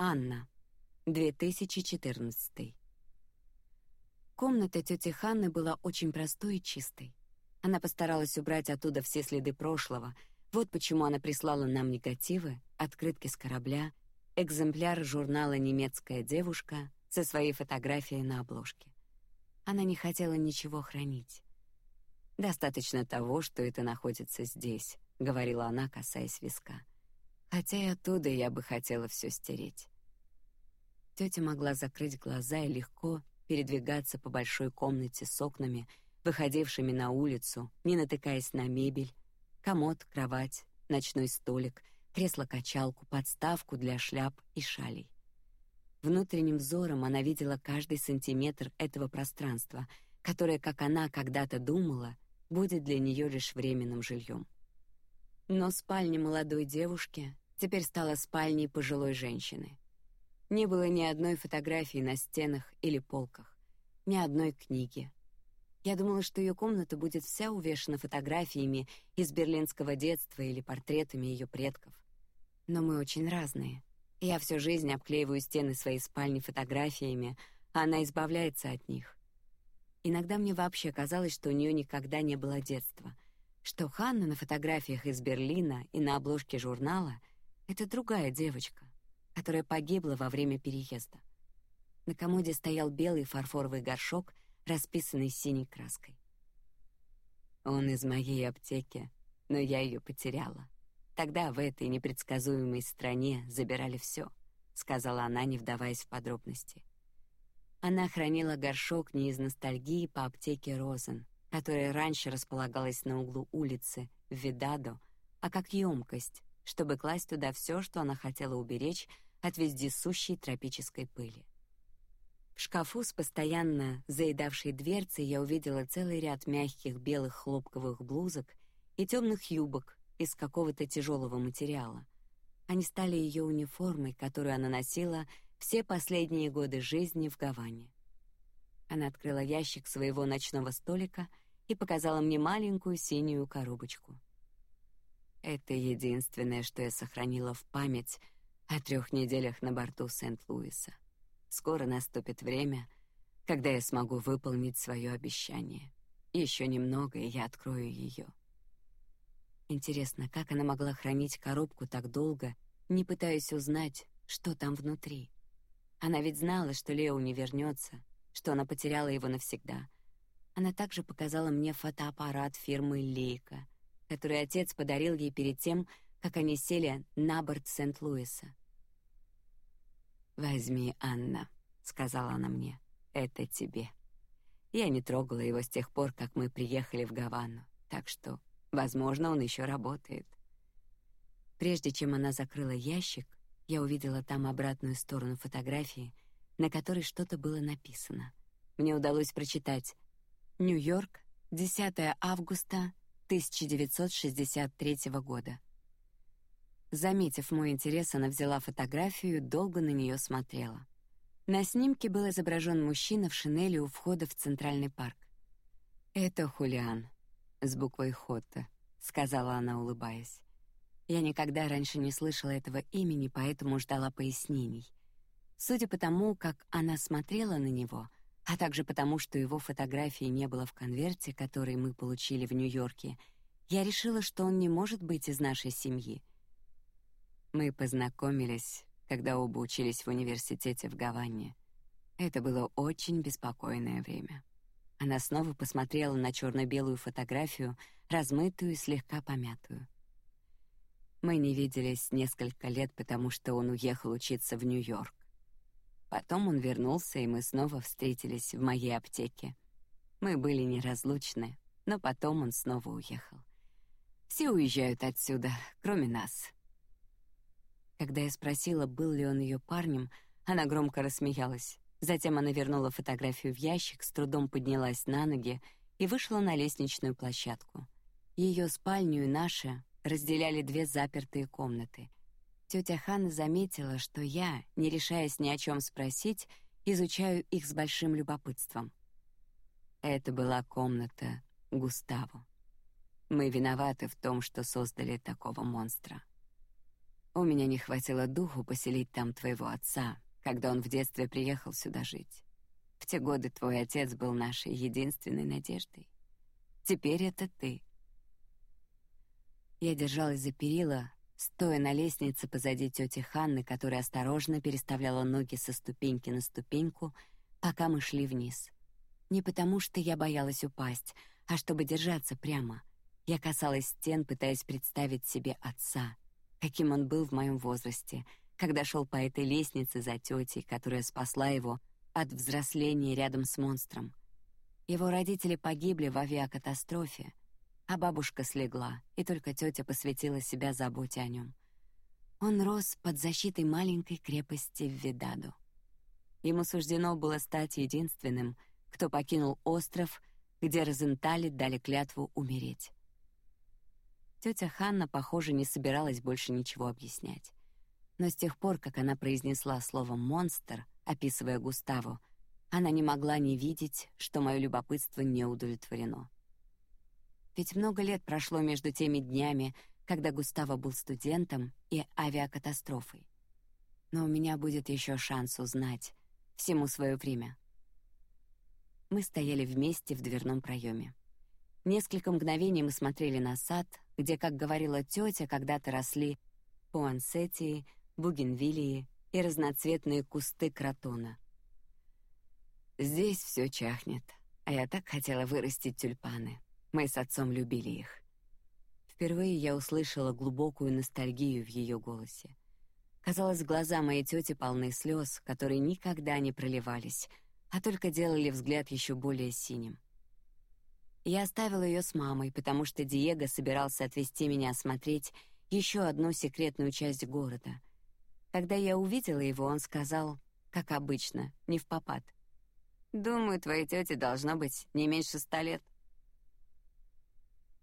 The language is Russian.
Анна. 2014. Комната тети Ханны была очень простой и чистой. Она постаралась убрать оттуда все следы прошлого. Вот почему она прислала нам негативы, открытки с корабля, экземпляр журнала «Немецкая девушка» со своей фотографией на обложке. Она не хотела ничего хранить. Достаточно того, что это находится здесь, говорила она, касаясь виска. Хотя и оттуда я бы хотела все стереть. Тетя могла закрыть глаза и легко передвигаться по большой комнате с окнами, выходившими на улицу, не натыкаясь на мебель, комод, кровать, ночной столик, кресло-качалку, подставку для шляп и шалей. Внутренним взором она видела каждый сантиметр этого пространства, которое, как она когда-то думала, будет для нее лишь временным жильем. Но спальня молодой девушки теперь стала спальней пожилой женщины. Не было ни одной фотографии на стенах или полках, ни одной книги. Я думала, что ее комната будет вся увешана фотографиями из берлинского детства или портретами ее предков. Но мы очень разные. Я всю жизнь обклеиваю стены своей спальни фотографиями, а она избавляется от них. Иногда мне вообще казалось, что у нее никогда не было детства, что Ханна на фотографиях из Берлина и на обложке журнала — это другая девочка, которая погибла во время переезда. На комоде стоял белый фарфоровый горшок, расписанный синей краской. Он из моей аптеки, но я ее потеряла. Тогда в этой непредсказуемой стране забирали все, сказала она, не вдаваясь в подробности. Она хранила горшок не из ностальгии по аптеке Розен, которая раньше располагалась на углу улицы в Видадо, а как емкость, чтобы класть туда все, что она хотела уберечь от вездесущей тропической пыли. В шкафу с постоянно заедавшей дверцей я увидела целый ряд мягких белых хлопковых блузок и темных юбок из какого-то тяжелого материала. Они стали ее униформой, которую она носила все последние годы жизни в Гаване. Она открыла ящик своего ночного столика и показала мне маленькую синюю коробочку. Это единственное, что я сохранила в память о трех неделях на борту Сент-Луиса. Скоро наступит время, когда я смогу выполнить свое обещание. Еще немного, и я открою ее. Интересно, как она могла хранить коробку так долго, не пытаясь узнать, что там внутри. Она ведь знала, что Лео не вернется, что она потеряла его навсегда. Она также показала мне фотоаппарат фирмы Лейка, который отец подарил ей перед тем, как они сели на борт Сент-Луиса. Возьми, Анна, сказала она мне. Это тебе. Я не трогала его с тех пор, как мы приехали в Гавану, так что, возможно, он еще работает. Прежде чем она закрыла ящик, я увидела там обратную сторону фотографии, на которой что-то было написано. Мне удалось прочитать: Нью-Йорк, 10 августа 1963 года. Заметив мой интерес, она взяла фотографию и долго на нее смотрела. На снимке был изображен мужчина в шинели у входа в Центральный парк. Это Хулиан с буквой Хотта, сказала она, улыбаясь. Я никогда раньше не слышала этого имени, поэтому ждала пояснений. Судя по тому, как она смотрела на него, а также потому, что его фотографии не было в конверте, который мы получили в Нью-Йорке, я решила, что он не может быть из нашей семьи. Мы познакомились, когда оба учились в университете в Гаване. Это было очень беспокойное время. Она снова посмотрела на черно-белую фотографию, размытую и слегка помятую. Мы не виделись несколько лет, потому что он уехал учиться в Нью-Йорк. Потом он вернулся, и мы снова встретились в моей аптеке. Мы были неразлучны, но потом он снова уехал. Все уезжают отсюда, кроме нас. Когда я спросила, был ли он ее парнем, она громко рассмеялась. Затем она вернула фотографию в ящик, с трудом поднялась на ноги и вышла на лестничную площадку. Ее спальню и наша разделяли две запертые комнаты. Тетя Ханна заметила, что я, не решаясь ни о чем спросить, изучаю их с большим любопытством. Это была комната Густаво. Мы виноваты в том, что создали такого монстра. У меня не хватило духу поселить там твоего отца, когда он в детстве приехал сюда жить. В те годы твой отец был нашей единственной надеждой. Теперь это ты. Я держалась за перила, стоя на лестнице позади тети Ханны, которая осторожно переставляла ноги со ступеньки на ступеньку, пока мы шли вниз. Не потому, что я боялась упасть, а чтобы держаться прямо. Я касалась стен, пытаясь представить себе отца, каким он был в моем возрасте, когда шел по этой лестнице за тетей, которая спасла его от взросления рядом с монстром. Его родители погибли в авиакатастрофе, а бабушка слегла, и только тетя посвятила себя заботе о нем. Он рос под защитой маленькой крепости в Видаду. Ему суждено было стать единственным, кто покинул остров, где Розентали дали клятву умереть. Тетя Ханна, похоже, не собиралась больше ничего объяснять. Но с тех пор, как она произнесла слово монстр, описывая Густаву, она не могла не видеть, что мое любопытство не удовлетворено. Ведь много лет прошло между теми днями, когда Густаво был студентом, и авиакатастрофой. Но у меня будет еще шанс узнать всему свое время. Мы стояли вместе в дверном проеме. Несколько мгновений мы смотрели на сад, где, как говорила тетя, когда-то росли пуансетии, бугенвиллии и разноцветные кусты кротона. Здесь все чахнет, а я так хотела вырастить тюльпаны. Мы с отцом любили их. Впервые я услышала глубокую ностальгию в ее голосе. Казалось, глаза моей тети полны слез, которые никогда не проливались, а только делали взгляд еще более синим. Я оставила ее с мамой, потому что Диего собирался отвезти меня осмотреть еще одну секретную часть города. Когда я увидела его, он сказал, как обычно, не в попад: "Думаю, твоей тете должно быть не меньше ста лет".